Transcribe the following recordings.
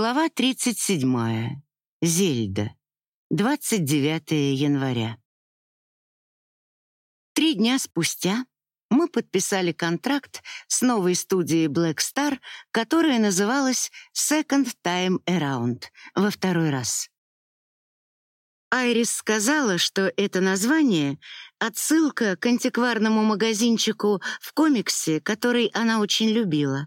Глава 37. Зельда. 29 января. Три дня спустя мы подписали контракт с новой студией Black Star, которая называлась Second Time Around, во второй раз. Айрис сказала, что это название — отсылка к антикварному магазинчику в комиксе, который она очень любила.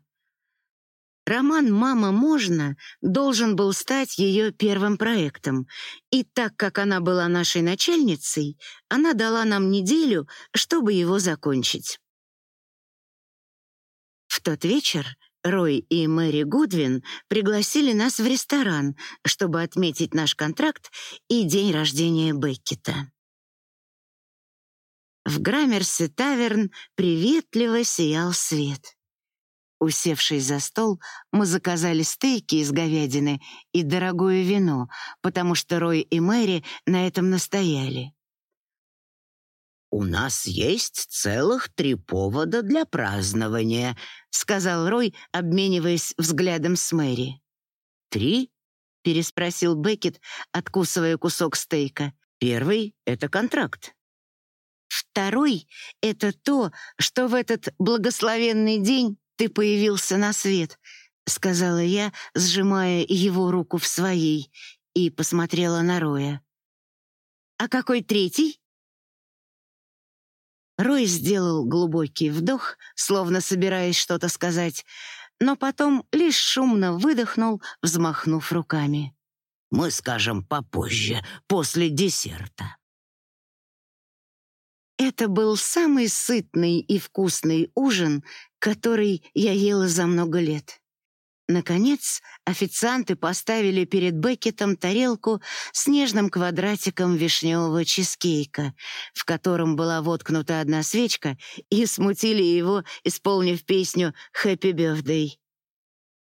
Роман «Мама, можно» должен был стать ее первым проектом, и так как она была нашей начальницей, она дала нам неделю, чтобы его закончить. В тот вечер Рой и Мэри Гудвин пригласили нас в ресторан, чтобы отметить наш контракт и день рождения Беккета. В Граммерсе таверн приветливо сиял свет. Усевшись за стол, мы заказали стейки из говядины и дорогое вино, потому что Рой и Мэри на этом настояли. «У нас есть целых три повода для празднования», — сказал Рой, обмениваясь взглядом с Мэри. «Три?» — переспросил Беккет, откусывая кусок стейка. «Первый — это контракт. Второй — это то, что в этот благословенный день ты появился на свет», — сказала я, сжимая его руку в своей, и посмотрела на Роя. «А какой третий?» Рой сделал глубокий вдох, словно собираясь что-то сказать, но потом лишь шумно выдохнул, взмахнув руками. «Мы скажем попозже, после десерта». Это был самый сытный и вкусный ужин, который я ела за много лет. Наконец, официанты поставили перед Беккетом тарелку с нежным квадратиком вишневого чизкейка, в котором была воткнута одна свечка, и смутили его, исполнив песню «Хэппи Бёрдэй».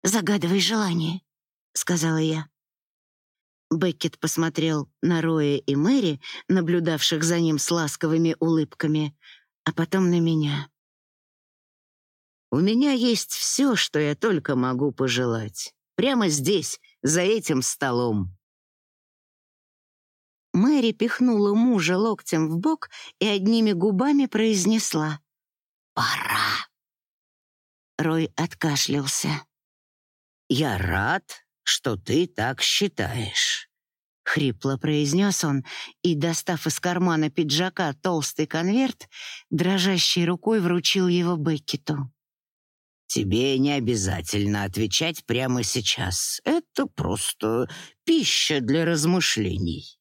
«Загадывай желание», — сказала я. Беккет посмотрел на Роя и Мэри, наблюдавших за ним с ласковыми улыбками, а потом на меня. У меня есть все, что я только могу пожелать. Прямо здесь, за этим столом. Мэри пихнула мужа локтем в бок и одними губами произнесла «Пора». Рой откашлялся. «Я рад, что ты так считаешь», — хрипло произнес он и, достав из кармана пиджака толстый конверт, дрожащей рукой вручил его Беккету. Тебе не обязательно отвечать прямо сейчас. Это просто пища для размышлений.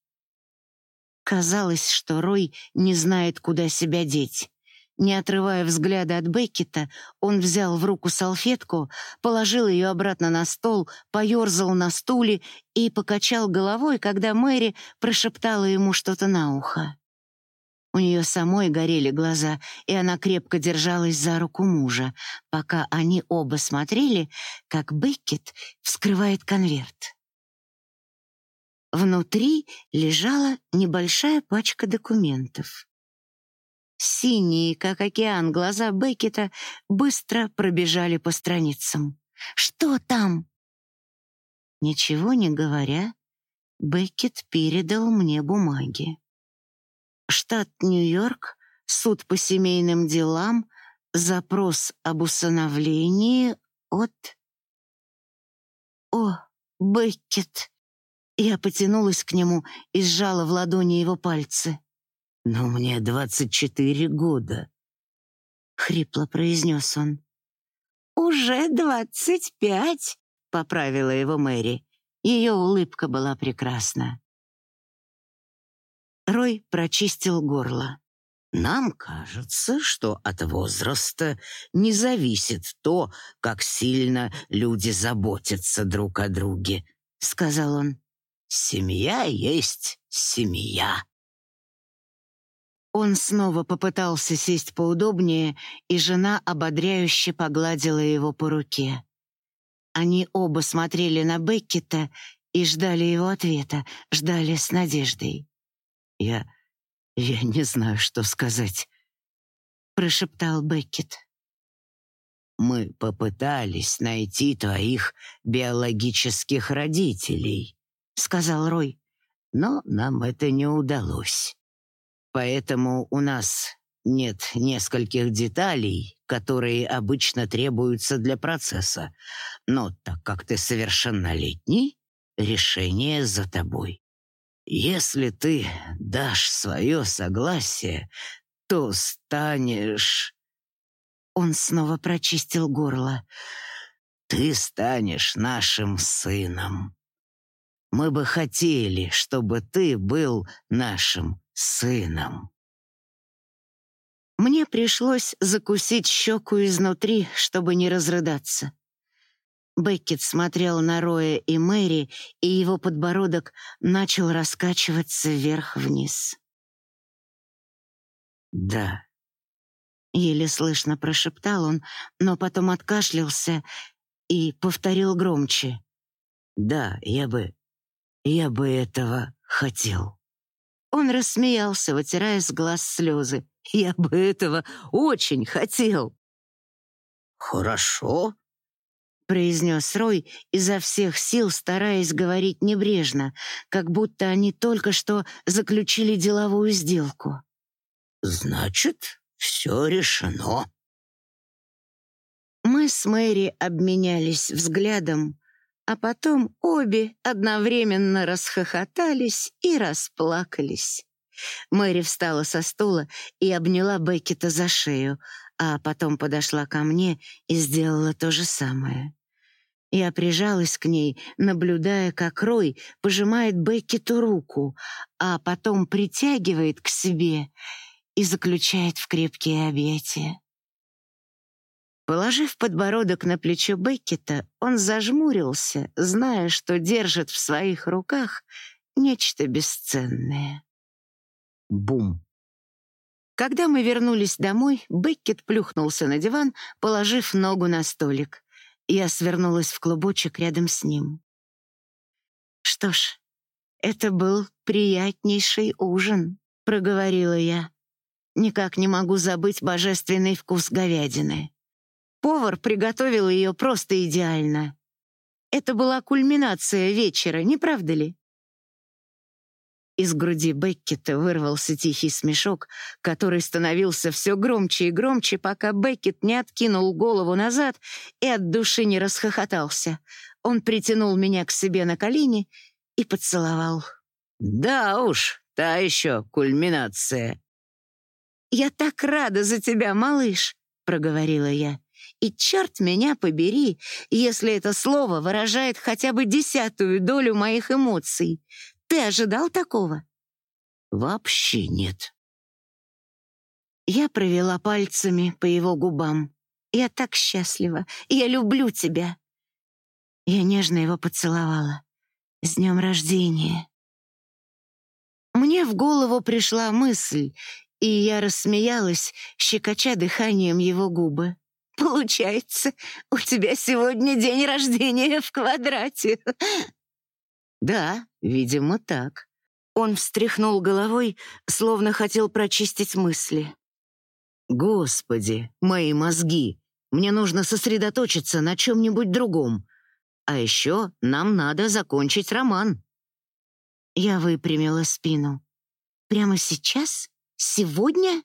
Казалось, что Рой не знает, куда себя деть. Не отрывая взгляда от Беккета, он взял в руку салфетку, положил ее обратно на стол, поерзал на стуле и покачал головой, когда Мэри прошептала ему что-то на ухо. У нее самой горели глаза, и она крепко держалась за руку мужа, пока они оба смотрели, как Беккет вскрывает конверт. Внутри лежала небольшая пачка документов. Синие, как океан, глаза Беккета быстро пробежали по страницам. «Что там?» Ничего не говоря, Беккет передал мне бумаги штат Нью-Йорк, суд по семейным делам, запрос об усыновлении от... О, Беккет! Я потянулась к нему и сжала в ладони его пальцы. «Но мне двадцать четыре года», — хрипло произнес он. «Уже двадцать пять», — поправила его Мэри. Ее улыбка была прекрасна. Рой прочистил горло. «Нам кажется, что от возраста не зависит то, как сильно люди заботятся друг о друге», — сказал он. «Семья есть семья». Он снова попытался сесть поудобнее, и жена ободряюще погладила его по руке. Они оба смотрели на Беккета и ждали его ответа, ждали с надеждой. «Я... я не знаю, что сказать», — прошептал Беккет. Мы попытались найти твоих биологических родителей, сказал Рой, но нам это не удалось. Поэтому у нас нет нескольких деталей, которые обычно требуются для процесса. Но так как ты совершеннолетний, решение за тобой. Если ты дашь свое согласие, то станешь...» Он снова прочистил горло. «Ты станешь нашим сыном. Мы бы хотели, чтобы ты был нашим сыном». Мне пришлось закусить щеку изнутри, чтобы не разрыдаться. Беккет смотрел на Роя и Мэри, и его подбородок начал раскачиваться вверх-вниз. «Да», — еле слышно прошептал он, но потом откашлялся и повторил громче. «Да, я бы... я бы этого хотел». Он рассмеялся, вытирая с глаз слезы. «Я бы этого очень хотел». «Хорошо», — произнес Рой, изо всех сил стараясь говорить небрежно, как будто они только что заключили деловую сделку. «Значит, все решено». Мы с Мэри обменялись взглядом, а потом обе одновременно расхохотались и расплакались. Мэри встала со стула и обняла Беккета за шею, а потом подошла ко мне и сделала то же самое. Я прижалась к ней, наблюдая, как Рой пожимает Беккету руку, а потом притягивает к себе и заключает в крепкие объятия. Положив подбородок на плечо Беккета, он зажмурился, зная, что держит в своих руках нечто бесценное. Бум! Когда мы вернулись домой, Беккет плюхнулся на диван, положив ногу на столик. Я свернулась в клубочек рядом с ним. «Что ж, это был приятнейший ужин», — проговорила я. «Никак не могу забыть божественный вкус говядины. Повар приготовил ее просто идеально. Это была кульминация вечера, не правда ли?» Из груди Беккета вырвался тихий смешок, который становился все громче и громче, пока Беккет не откинул голову назад и от души не расхохотался. Он притянул меня к себе на колени и поцеловал. «Да уж, та еще кульминация». «Я так рада за тебя, малыш», — проговорила я. «И черт меня побери, если это слово выражает хотя бы десятую долю моих эмоций. Ты ожидал такого? Вообще нет. Я провела пальцами по его губам. Я так счастлива. Я люблю тебя. Я нежно его поцеловала. С днем рождения. Мне в голову пришла мысль, и я рассмеялась, щекоча дыханием его губы. «Получается, у тебя сегодня день рождения в квадрате!» Да, видимо, так. Он встряхнул головой, словно хотел прочистить мысли. Господи, мои мозги! Мне нужно сосредоточиться на чем-нибудь другом. А еще нам надо закончить роман. Я выпрямила спину. Прямо сейчас? Сегодня?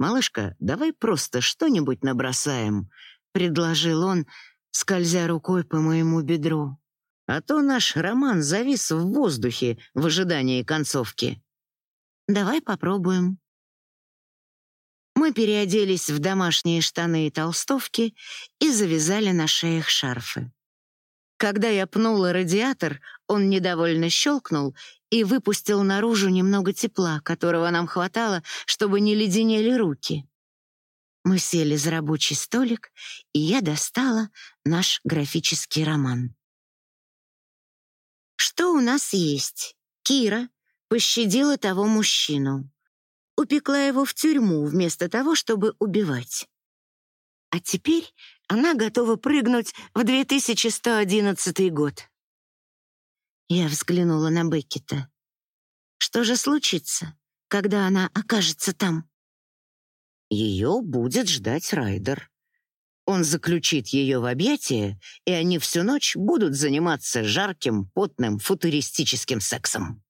Малышка, давай просто что-нибудь набросаем, предложил он, скользя рукой по моему бедру. А то наш роман завис в воздухе в ожидании концовки. Давай попробуем. Мы переоделись в домашние штаны и толстовки и завязали на шеях шарфы. Когда я пнула радиатор, он недовольно щелкнул и выпустил наружу немного тепла, которого нам хватало, чтобы не леденели руки. Мы сели за рабочий столик, и я достала наш графический роман. Что у нас есть? Кира пощадила того мужчину. Упекла его в тюрьму вместо того, чтобы убивать. А теперь она готова прыгнуть в 2111 год. Я взглянула на Беккета. Что же случится, когда она окажется там? Ее будет ждать Райдер. Он заключит ее в объятия, и они всю ночь будут заниматься жарким, потным, футуристическим сексом.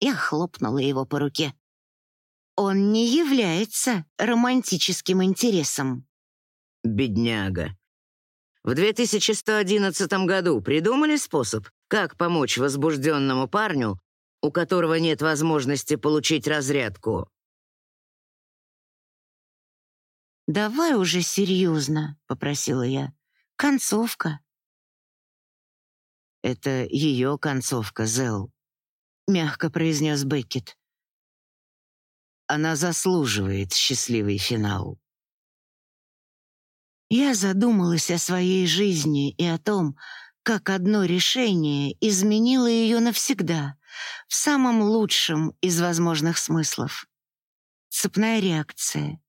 Я хлопнула его по руке. Он не является романтическим интересом. Бедняга. В 2111 году придумали способ, как помочь возбужденному парню, у которого нет возможности получить разрядку. «Давай уже серьезно», — попросила я. «Концовка». «Это ее концовка, Зел», — мягко произнес Беккет. «Она заслуживает счастливый финал». Я задумалась о своей жизни и о том, как одно решение изменило ее навсегда, в самом лучшем из возможных смыслов. Цепная реакция,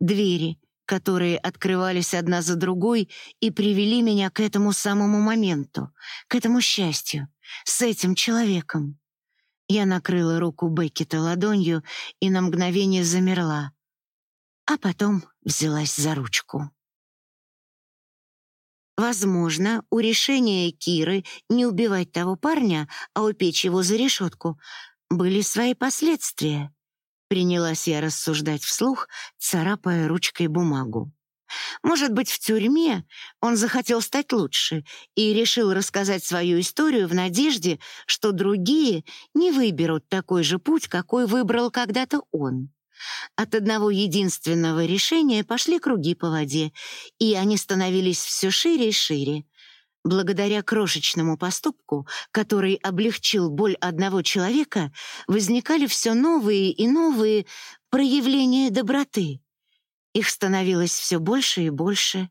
двери, которые открывались одна за другой и привели меня к этому самому моменту, к этому счастью, с этим человеком. Я накрыла руку Беккета ладонью и на мгновение замерла, а потом взялась за ручку. Возможно, у решения Киры не убивать того парня, а упечь его за решетку, были свои последствия. Принялась я рассуждать вслух, царапая ручкой бумагу. Может быть, в тюрьме он захотел стать лучше и решил рассказать свою историю в надежде, что другие не выберут такой же путь, какой выбрал когда-то он. От одного единственного решения пошли круги по воде, и они становились все шире и шире. Благодаря крошечному поступку, который облегчил боль одного человека, возникали все новые и новые проявления доброты. Их становилось все больше и больше.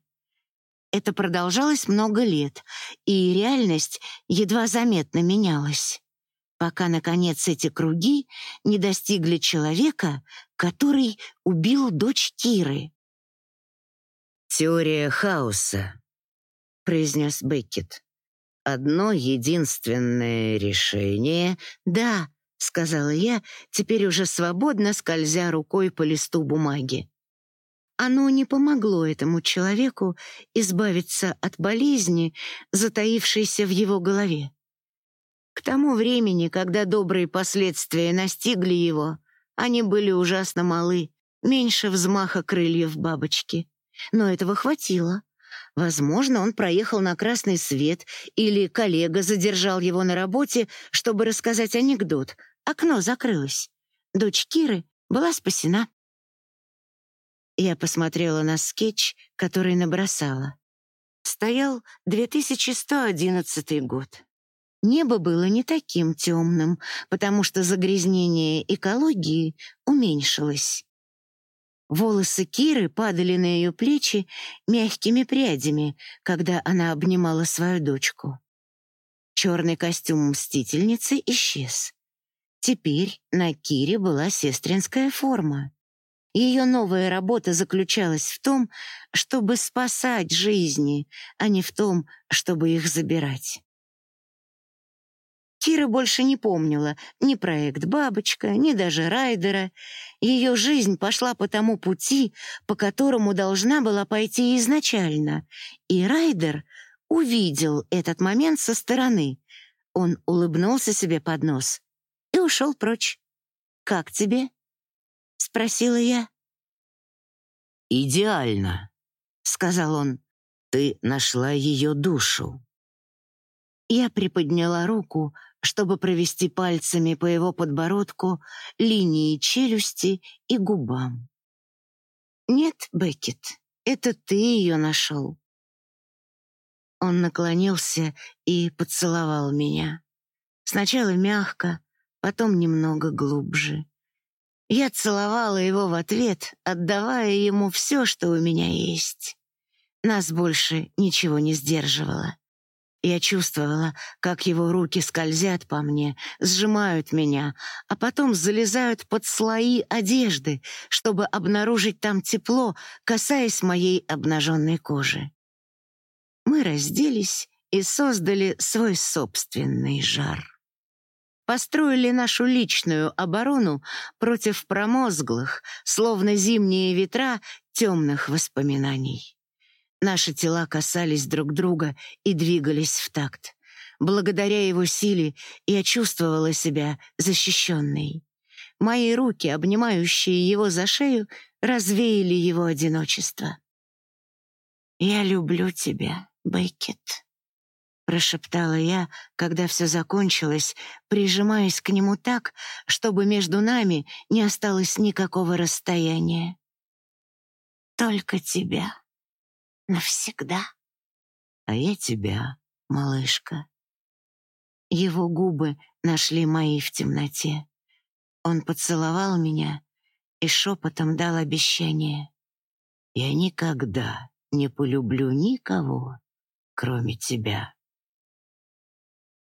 Это продолжалось много лет, и реальность едва заметно менялась, пока, наконец, эти круги не достигли человека, который убил дочь Киры. «Теория хаоса», произнес Беккет. «Одно единственное решение...» «Да», — сказала я, теперь уже свободно скользя рукой по листу бумаги. Оно не помогло этому человеку избавиться от болезни, затаившейся в его голове. К тому времени, когда добрые последствия настигли его, они были ужасно малы, меньше взмаха крыльев бабочки. Но этого хватило. Возможно, он проехал на красный свет, или коллега задержал его на работе, чтобы рассказать анекдот. Окно закрылось. Дочь Киры была спасена. Я посмотрела на скетч, который набросала. Стоял 2111 год. Небо было не таким темным, потому что загрязнение экологии уменьшилось. Волосы Киры падали на ее плечи мягкими прядями, когда она обнимала свою дочку. Черный костюм мстительницы исчез. Теперь на Кире была сестринская форма. Ее новая работа заключалась в том, чтобы спасать жизни, а не в том, чтобы их забирать. Кира больше не помнила ни проект «Бабочка», ни даже Райдера. Ее жизнь пошла по тому пути, по которому должна была пойти изначально. И Райдер увидел этот момент со стороны. Он улыбнулся себе под нос и ушел прочь. «Как тебе?» — спросила я. «Идеально», — сказал он. «Ты нашла ее душу». Я приподняла руку, чтобы провести пальцами по его подбородку, линии челюсти и губам. «Нет, Беккет, это ты ее нашел». Он наклонился и поцеловал меня. Сначала мягко, потом немного глубже. Я целовала его в ответ, отдавая ему все, что у меня есть. Нас больше ничего не сдерживало. Я чувствовала, как его руки скользят по мне, сжимают меня, а потом залезают под слои одежды, чтобы обнаружить там тепло, касаясь моей обнаженной кожи. Мы разделись и создали свой собственный жар. Построили нашу личную оборону против промозглых, словно зимние ветра, темных воспоминаний. Наши тела касались друг друга и двигались в такт. Благодаря его силе я чувствовала себя защищенной. Мои руки, обнимающие его за шею, развеяли его одиночество. «Я люблю тебя, Бейкет», — прошептала я, когда все закончилось, прижимаясь к нему так, чтобы между нами не осталось никакого расстояния. «Только тебя. Навсегда». «А я тебя, малышка». Его губы нашли мои в темноте. Он поцеловал меня и шепотом дал обещание. «Я никогда не полюблю никого, кроме тебя».